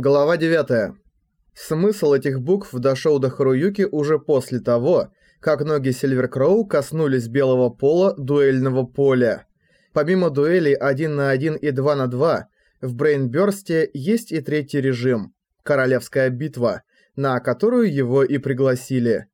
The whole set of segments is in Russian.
Глава 9. Смысл этих букв дошел до Харуюки уже после того, как ноги Сильверкроу коснулись белого пола дуэльного поля. Помимо дуэлей 1 на 1 и 2 на 2, в Брейнбёрсте есть и третий режим – Королевская битва, на которую его и пригласили.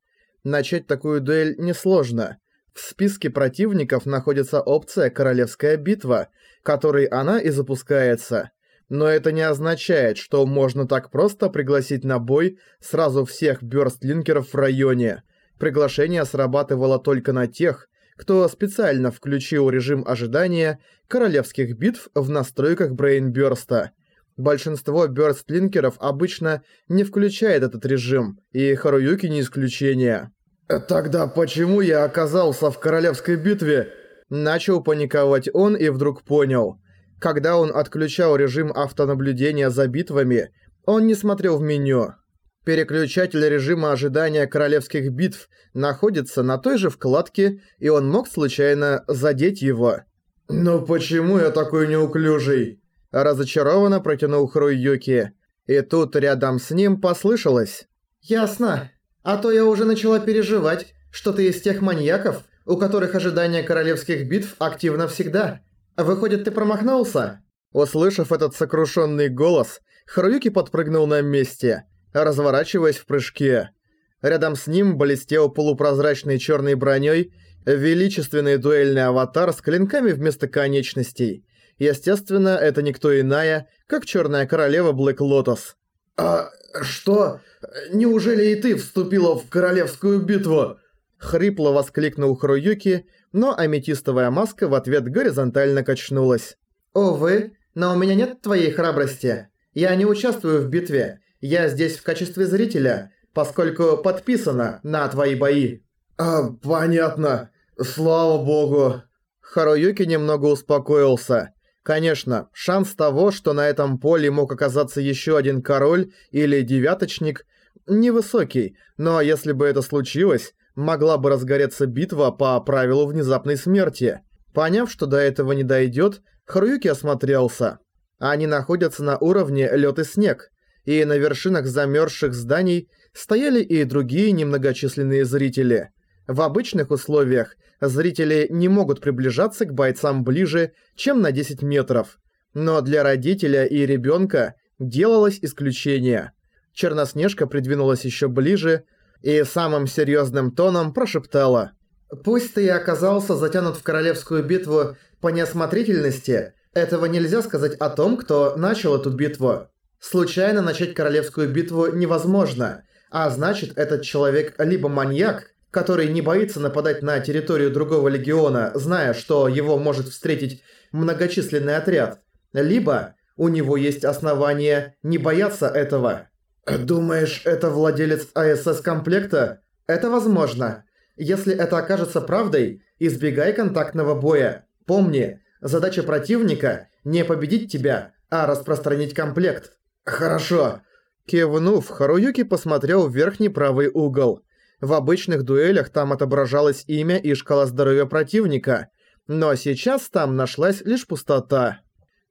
Начать такую дуэль несложно. В списке противников находится опция «Королевская битва», которой она и запускается – но это не означает, что можно так просто пригласить на бой сразу всех бёрстлинкеров в районе. Приглашение срабатывало только на тех, кто специально включил режим ожидания королевских битв в настройках Брейнбёрста. Большинство бёрстлинкеров обычно не включает этот режим, и Харуюки не исключение. «Тогда почему я оказался в королевской битве?» Начал паниковать он и вдруг понял – когда он отключал режим автонаблюдения за битвами, он не смотрел в меню. Переключатель режима ожидания королевских битв находится на той же вкладке, и он мог случайно задеть его. «Но почему я такой неуклюжий?» Разочарованно протянул Хруюки. И тут рядом с ним послышалось. «Ясно. А то я уже начала переживать, что ты из тех маньяков, у которых ожидание королевских битв активно всегда. «Выходит, ты промахнулся?» Услышав этот сокрушенный голос, Харуюки подпрыгнул на месте, разворачиваясь в прыжке. Рядом с ним блестел полупрозрачной черной броней величественный дуэльный аватар с клинками вместо конечностей. Естественно, это никто иная, как Черная Королева Блэк Лотос. «А что? Неужели и ты вступила в королевскую битву?» Хрипло воскликнул Харуюки, но аметистовая маска в ответ горизонтально качнулась. «Увы, но у меня нет твоей храбрости. Я не участвую в битве. Я здесь в качестве зрителя, поскольку подписано на твои бои». «А, понятно. Слава богу». Харуюки немного успокоился. Конечно, шанс того, что на этом поле мог оказаться еще один король или девяточник, невысокий, но если бы это случилось, могла бы разгореться битва по правилу внезапной смерти. Поняв, что до этого не дойдет, Харуюки осмотрелся. Они находятся на уровне лед и снег, и на вершинах замерзших зданий стояли и другие немногочисленные зрители. В обычных условиях зрители не могут приближаться к бойцам ближе, чем на 10 метров. Но для родителя и ребенка делалось исключение. Черноснежка придвинулась еще ближе, и самым серьезным тоном прошептала. «Пусть ты и оказался затянут в королевскую битву по неосмотрительности, этого нельзя сказать о том, кто начал эту битву. Случайно начать королевскую битву невозможно, а значит этот человек либо маньяк, который не боится нападать на территорию другого легиона, зная, что его может встретить многочисленный отряд, либо у него есть основания не бояться этого». «Думаешь, это владелец АСС-комплекта? Это возможно. Если это окажется правдой, избегай контактного боя. Помни, задача противника – не победить тебя, а распространить комплект». «Хорошо». Кивнув, Харуюки посмотрел в верхний правый угол. В обычных дуэлях там отображалось имя и шкала здоровья противника, но сейчас там нашлась лишь пустота.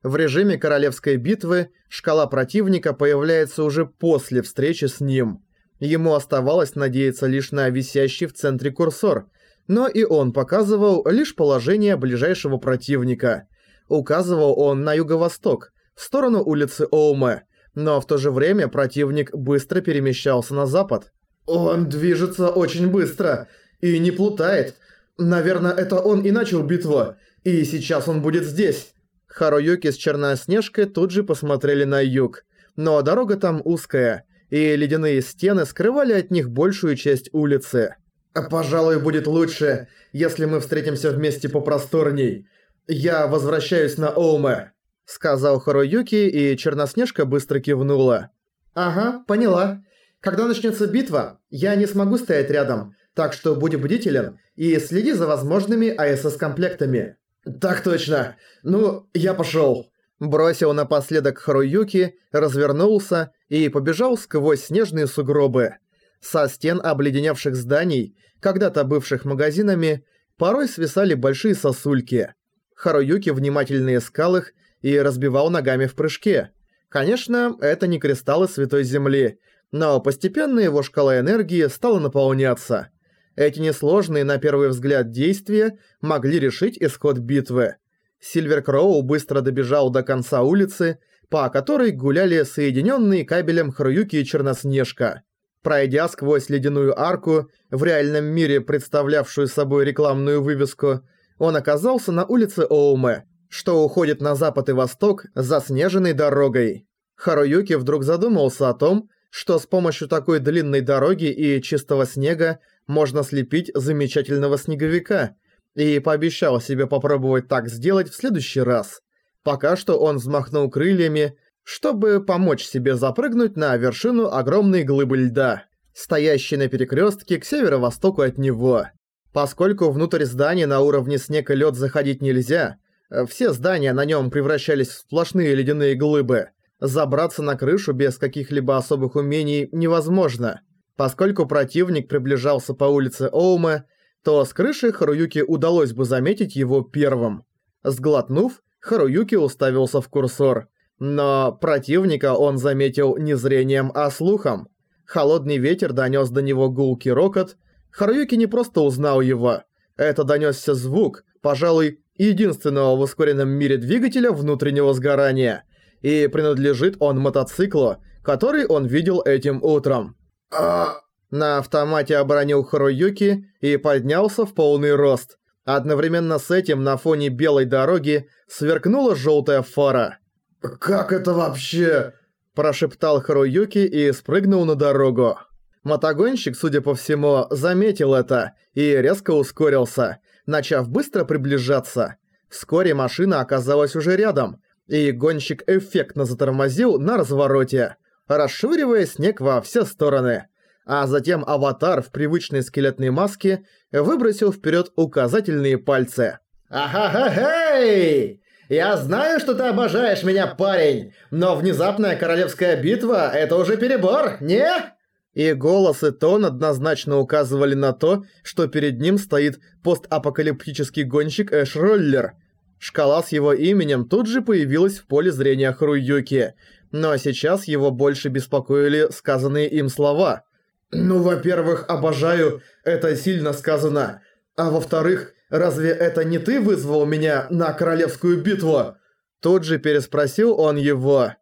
В режиме королевской битвы шкала противника появляется уже после встречи с ним. Ему оставалось надеяться лишь на висящий в центре курсор, но и он показывал лишь положение ближайшего противника. Указывал он на юго-восток, в сторону улицы Оуме, но в то же время противник быстро перемещался на запад. «Он движется очень быстро и не плутает. Наверное, это он и начал битву, и сейчас он будет здесь». Харуюки с Черноснежкой тут же посмотрели на юг. Но дорога там узкая, и ледяные стены скрывали от них большую часть улицы. «Пожалуй, будет лучше, если мы встретимся вместе попросторней. Я возвращаюсь на Оуме», — сказал Харуюки, и Черноснежка быстро кивнула. «Ага, поняла. Когда начнется битва, я не смогу стоять рядом, так что будь бдителен и следи за возможными АСС-комплектами». «Так точно. Ну, я пошёл». Бросил напоследок Харуюки, развернулся и побежал сквозь снежные сугробы. Со стен обледеневших зданий, когда-то бывших магазинами, порой свисали большие сосульки. Харуюки внимательно искал их и разбивал ногами в прыжке. Конечно, это не кристаллы Святой Земли, но постепенно его шкала энергии стала наполняться. Эти несложные на первый взгляд действия могли решить исход битвы. Сильвер Кроу быстро добежал до конца улицы, по которой гуляли соединенные кабелем Хруюки и Черноснежка. Пройдя сквозь ледяную арку, в реальном мире представлявшую собой рекламную вывеску, он оказался на улице Оуме, что уходит на запад и восток заснеженной дорогой. Харуюки вдруг задумался о том, что с помощью такой длинной дороги и чистого снега можно слепить замечательного снеговика, и пообещал себе попробовать так сделать в следующий раз. Пока что он взмахнул крыльями, чтобы помочь себе запрыгнуть на вершину огромной глыбы льда, стоящей на перекрестке к северо-востоку от него. Поскольку внутрь здания на уровне снег и лед заходить нельзя, все здания на нем превращались в сплошные ледяные глыбы. Забраться на крышу без каких-либо особых умений невозможно. Поскольку противник приближался по улице Оума, то с крыши Харуюки удалось бы заметить его первым. Сглотнув, Харуюки уставился в курсор. Но противника он заметил не зрением, а слухом. Холодный ветер донёс до него гулкий рокот. Харуюки не просто узнал его. Это донёсся звук, пожалуй, единственного в ускоренном мире двигателя внутреннего сгорания. И принадлежит он мотоциклу, который он видел этим утром. А... На автомате оборонил Харуюки и поднялся в полный рост. Одновременно с этим на фоне белой дороги сверкнула желтая фара. «Как это вообще?» – прошептал Харуюки и спрыгнул на дорогу. Мотогонщик, судя по всему, заметил это и резко ускорился, начав быстро приближаться. Вскоре машина оказалась уже рядом, и гонщик эффектно затормозил на развороте, расшвыривая снег во все стороны а затем аватар в привычной скелетной маске выбросил вперед указательные пальцы. «Ага-ха-хей! Я знаю, что ты обожаешь меня, парень, но внезапная королевская битва – это уже перебор, не?» И голос и тон однозначно указывали на то, что перед ним стоит постапокалиптический гонщик Эш Роллер. Шкала с его именем тут же появилась в поле зрения Хруюки, но сейчас его больше беспокоили сказанные им слова – «Ну, во-первых, обожаю, это сильно сказано. А во-вторых, разве это не ты вызвал меня на королевскую битву?» Тут же переспросил он его.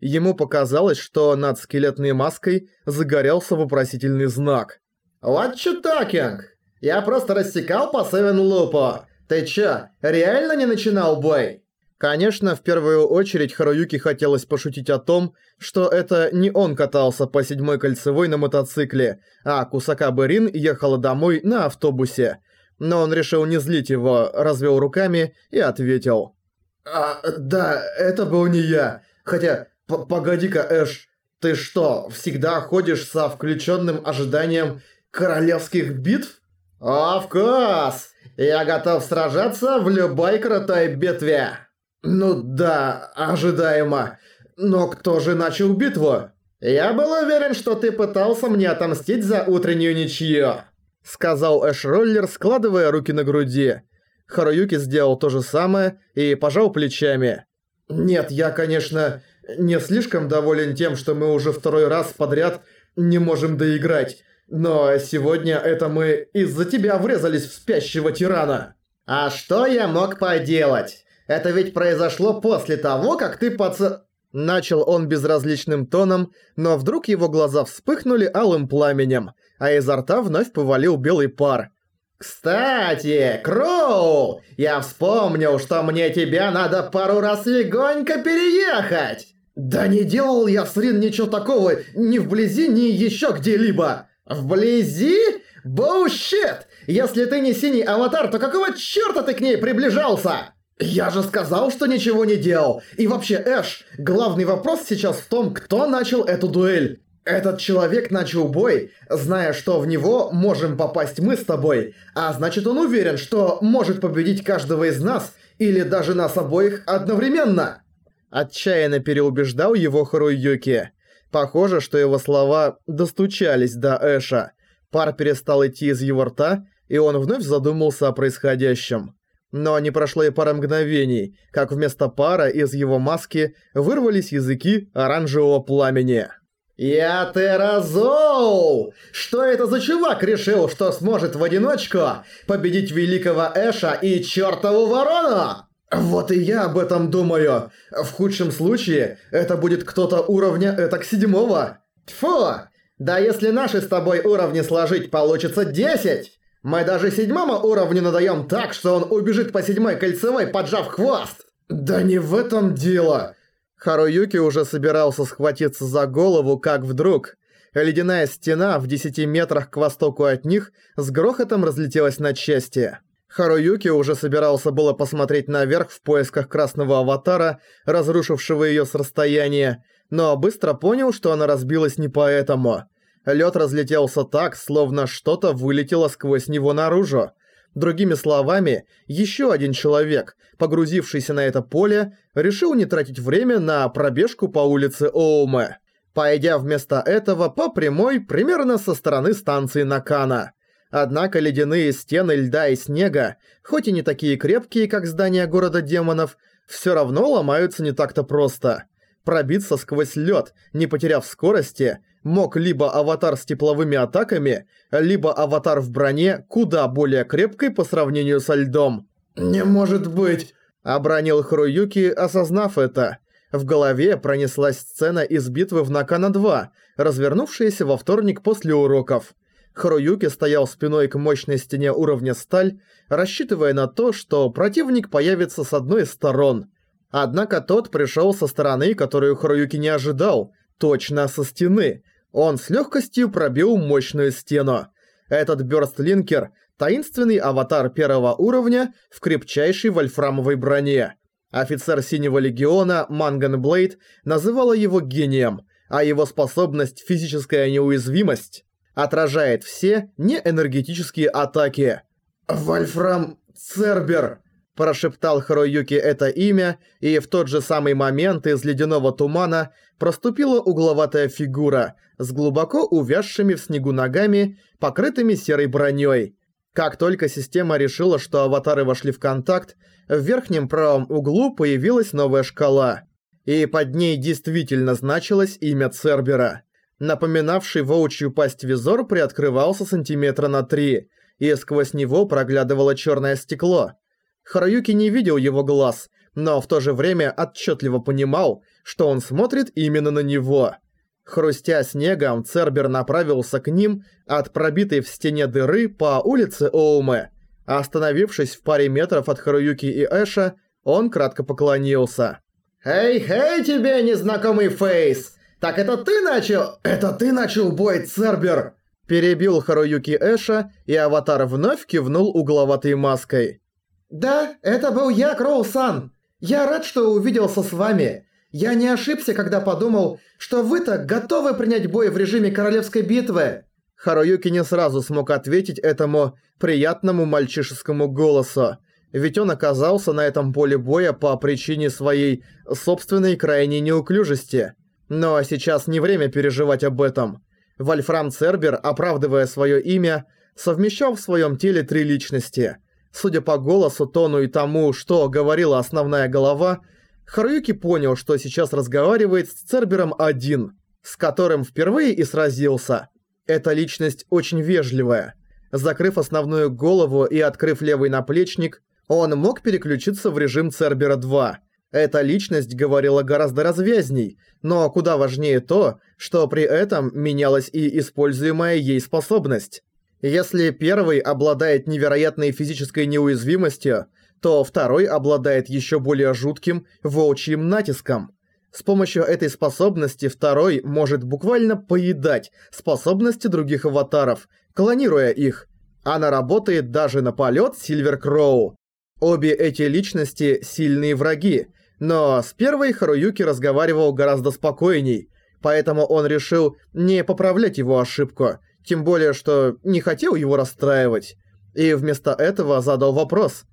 Ему показалось, что над скелетной маской загорелся вопросительный знак. «What you talking? Я просто рассекал по Севен Лупу. Ты чё, реально не начинал бой?» Конечно, в первую очередь Харуюки хотелось пошутить о том, что это не он катался по седьмой кольцевой на мотоцикле, а Кусака Берин ехала домой на автобусе. Но он решил не злить его, развел руками и ответил. «А, да, это был не я. Хотя, погоди-ка, Эш, ты что, всегда ходишь со включенным ожиданием королевских битв?» «Of course! Я готов сражаться в любой крутой битве!» «Ну да, ожидаемо. Но кто же начал битву?» «Я был уверен, что ты пытался мне отомстить за утреннюю ничью», — сказал Эш Роллер, складывая руки на груди. Харуюки сделал то же самое и пожал плечами. «Нет, я, конечно, не слишком доволен тем, что мы уже второй раз подряд не можем доиграть, но сегодня это мы из-за тебя врезались в спящего тирана». «А что я мог поделать?» Это ведь произошло после того, как ты поц... Начал он безразличным тоном, но вдруг его глаза вспыхнули алым пламенем, а изо рта вновь повалил белый пар. «Кстати, Кроу, я вспомнил, что мне тебя надо пару раз легонько переехать!» «Да не делал я, Срин, ничего такого ни вблизи, ни еще где-либо!» «Вблизи? Боущит! Если ты не синий аватар, то какого черта ты к ней приближался?» «Я же сказал, что ничего не делал! И вообще, Эш, главный вопрос сейчас в том, кто начал эту дуэль. Этот человек начал бой, зная, что в него можем попасть мы с тобой, а значит он уверен, что может победить каждого из нас или даже нас обоих одновременно!» Отчаянно переубеждал его Харуюки. Похоже, что его слова достучались до Эша. Пар перестал идти из его рта, и он вновь задумался о происходящем. Но не прошло и пара мгновений, как вместо пара из его маски вырвались языки оранжевого пламени. «Я Теразоу! Что это за чувак решил, что сможет в одиночку победить великого Эша и чертову ворону?» «Вот и я об этом думаю. В худшем случае, это будет кто-то уровня этак седьмого». «Тьфу! Да если наши с тобой уровни сложить, получится 10! Мы даже седьмому уровню надаем так, что он убежит по седьмой кольцевой, поджав хвост!» «Да не в этом дело!» Харуюки уже собирался схватиться за голову, как вдруг... Ледяная стена в 10 метрах к востоку от них с грохотом разлетелась на части. Харуюки уже собирался было посмотреть наверх в поисках красного аватара, разрушившего её с расстояния, но быстро понял, что она разбилась не поэтому. Лёд разлетелся так, словно что-то вылетело сквозь него наружу. Другими словами, ещё один человек, погрузившийся на это поле, решил не тратить время на пробежку по улице Оуме, пойдя вместо этого по прямой примерно со стороны станции Накана. Однако ледяные стены льда и снега, хоть и не такие крепкие, как здания города демонов, всё равно ломаются не так-то просто. Пробиться сквозь лед, не потеряв скорости, мог либо аватар с тепловыми атаками, либо аватар в броне куда более крепкой по сравнению со льдом. «Не может быть!» – обронил Харуюки, осознав это. В голове пронеслась сцена из битвы в Накана-2, развернувшаяся во вторник после уроков. Харуюки стоял спиной к мощной стене уровня сталь, рассчитывая на то, что противник появится с одной из сторон. Однако тот пришел со стороны, которую Харуюки не ожидал, точно со стены. Он с легкостью пробил мощную стену. Этот бёрстлинкер – таинственный аватар первого уровня в крепчайшей вольфрамовой броне. Офицер Синего Легиона Манган Блейд называла его гением, а его способность «физическая неуязвимость» отражает все неэнергетические атаки. «Вольфрам Цербер!» – прошептал Харуюки это имя, и в тот же самый момент из ледяного тумана проступила угловатая фигура с глубоко увязшими в снегу ногами, покрытыми серой броней. Как только система решила, что аватары вошли в контакт, в верхнем правом углу появилась новая шкала. И под ней действительно значилось имя Цербера. Напоминавший волчью пасть визор приоткрывался сантиметра на три, и сквозь него проглядывало черное стекло. Харуюки не видел его глаз, но в то же время отчетливо понимал, что он смотрит именно на него. Хрустя снегом, Цербер направился к ним от пробитой в стене дыры по улице Оуме. Остановившись в паре метров от Харуюки и Эша, он кратко поклонился. «Эй-хей тебе, незнакомый Фейс! «Так это ты начал...» «Это ты начал бой, Цербер!» Перебил Харуюки Эша, и аватар вновь кивнул угловатой маской. «Да, это был я, Кроу-сан. Я рад, что увиделся с вами. Я не ошибся, когда подумал, что вы так готовы принять бой в режиме королевской битвы». Харуюки не сразу смог ответить этому приятному мальчишескому голосу, ведь он оказался на этом поле боя по причине своей собственной крайней неуклюжести. Но сейчас не время переживать об этом. Вольфрам Цербер, оправдывая свое имя, совмещал в своем теле три личности. Судя по голосу, тону и тому, что говорила основная голова, Харуюки понял, что сейчас разговаривает с Цербером один, с которым впервые и сразился. Эта личность очень вежливая. Закрыв основную голову и открыв левый наплечник, он мог переключиться в режим Цербера 2 – эта личность говорила гораздо развязней, но куда важнее то, что при этом менялась и используемая ей способность. Если первый обладает невероятной физической неуязвимостью, то второй обладает еще более жутким волчьим натиском. С помощью этой способности второй может буквально поедать способности других аватаров, клонируя их. Она работает даже на полет Сильвер Кроу. Обе эти личности – сильные враги, но с первой Харуюки разговаривал гораздо спокойней, поэтому он решил не поправлять его ошибку, тем более, что не хотел его расстраивать. И вместо этого задал вопрос.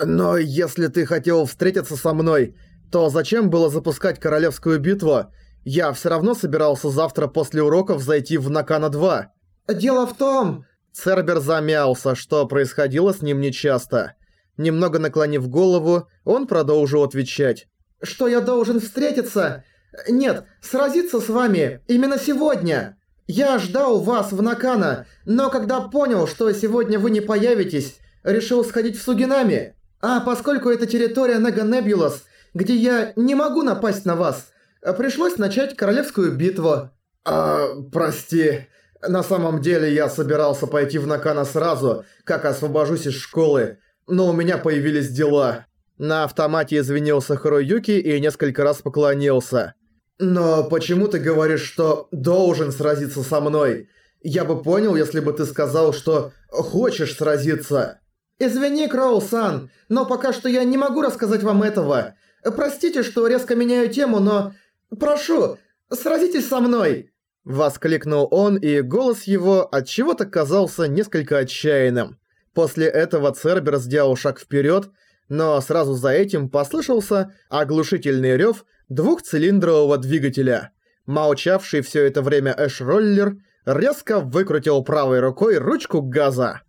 «Но если ты хотел встретиться со мной, то зачем было запускать королевскую битву? Я все равно собирался завтра после уроков зайти в Накана-2». «Дело в том...» Цербер замялся, что происходило с ним нечасто. Немного наклонив голову, он продолжил отвечать. «Что я должен встретиться? Нет, сразиться с вами именно сегодня. Я ждал вас в Накана, но когда понял, что сегодня вы не появитесь, решил сходить в Сугинами. А поскольку это территория Нега где я не могу напасть на вас, пришлось начать королевскую битву». «А, прости, на самом деле я собирался пойти в Накана сразу, как освобожусь из школы, но у меня появились дела». На автомате извинился Харуюки и несколько раз поклонился. «Но почему ты говоришь, что должен сразиться со мной? Я бы понял, если бы ты сказал, что хочешь сразиться». «Извини, Кроу-сан, но пока что я не могу рассказать вам этого. Простите, что резко меняю тему, но... Прошу, сразитесь со мной!» Воскликнул он, и голос его от чего то казался несколько отчаянным. После этого Цербер сделал шаг вперед, но сразу за этим послышался оглушительный рев двухцилиндрового двигателя. Молчавший все это время Эш-роллер резко выкрутил правой рукой ручку газа.